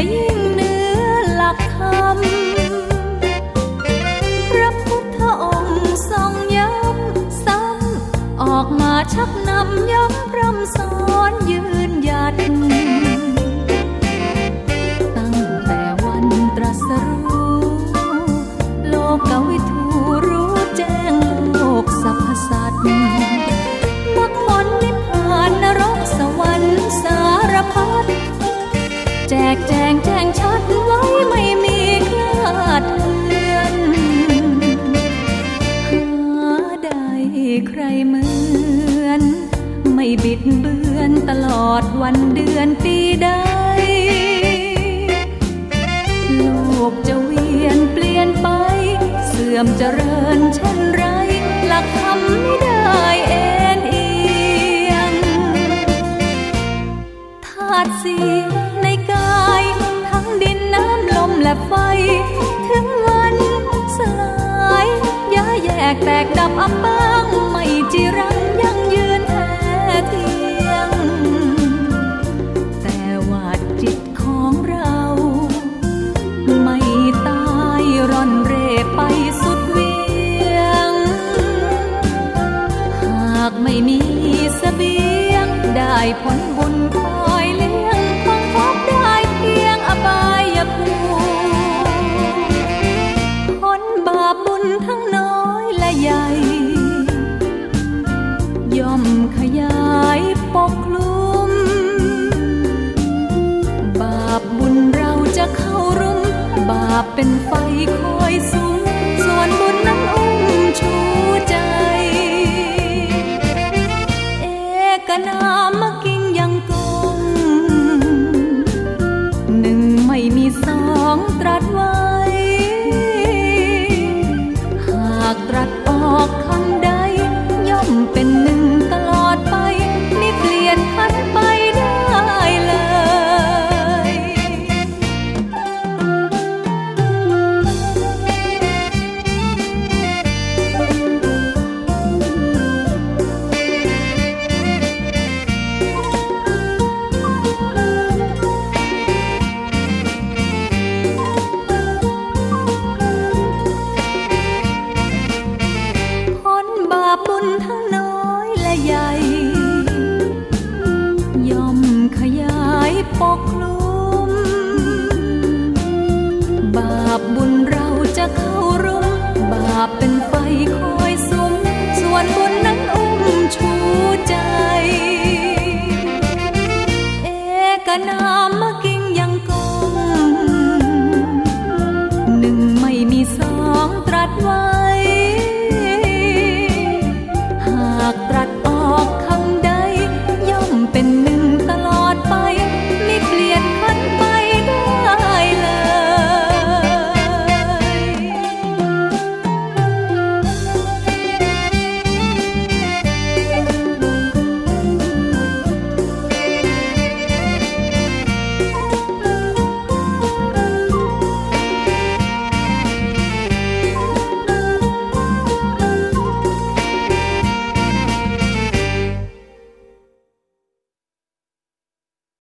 จะยิ่งเนื้อหลักธรรมพระพุทธองค์ทรงย้ำซ้ำออกมาชักนำย้ำพร่ำสอนยืนหยัด งแจ้งชัดไว้ไม่มีคลาดเคลื่อนหาได้ใครเหมือน ไม่บิดเบือนตลอดวันเดือนปีใดโลกจะเวียนเปลี่ยนไป เสื่อมเจริญเช่นไรหลักธรรมไม่ได้เอ็น กแตกดับอับปางไม่จีรังยังยืนแท้เทียง แต่ว่าจิตของเรา ไม่ตายร่อนเร่ไปสุดเวียง หากไม่มีเสบียงได้ผลบุญคอยเลี้ยงคงพบได้เพียงอบายภูมิผลบาปบุญทั้งน้อยและ ใหญ่ ย่อมขยายปกคลุม บาปบุญเราจะเข้ารุม บาปเป็นไฟคอยสู่ อยและใหญ่ย่อมขยายปกคลุม บาปบุญเราจะเข้ารุม บาปเป็นไฟคอยสุม ส่วนบุญนั้นอุ้มชูใจ เอกนามกิ่งยังกงหนึ่งไม่มีสองตรัสไว้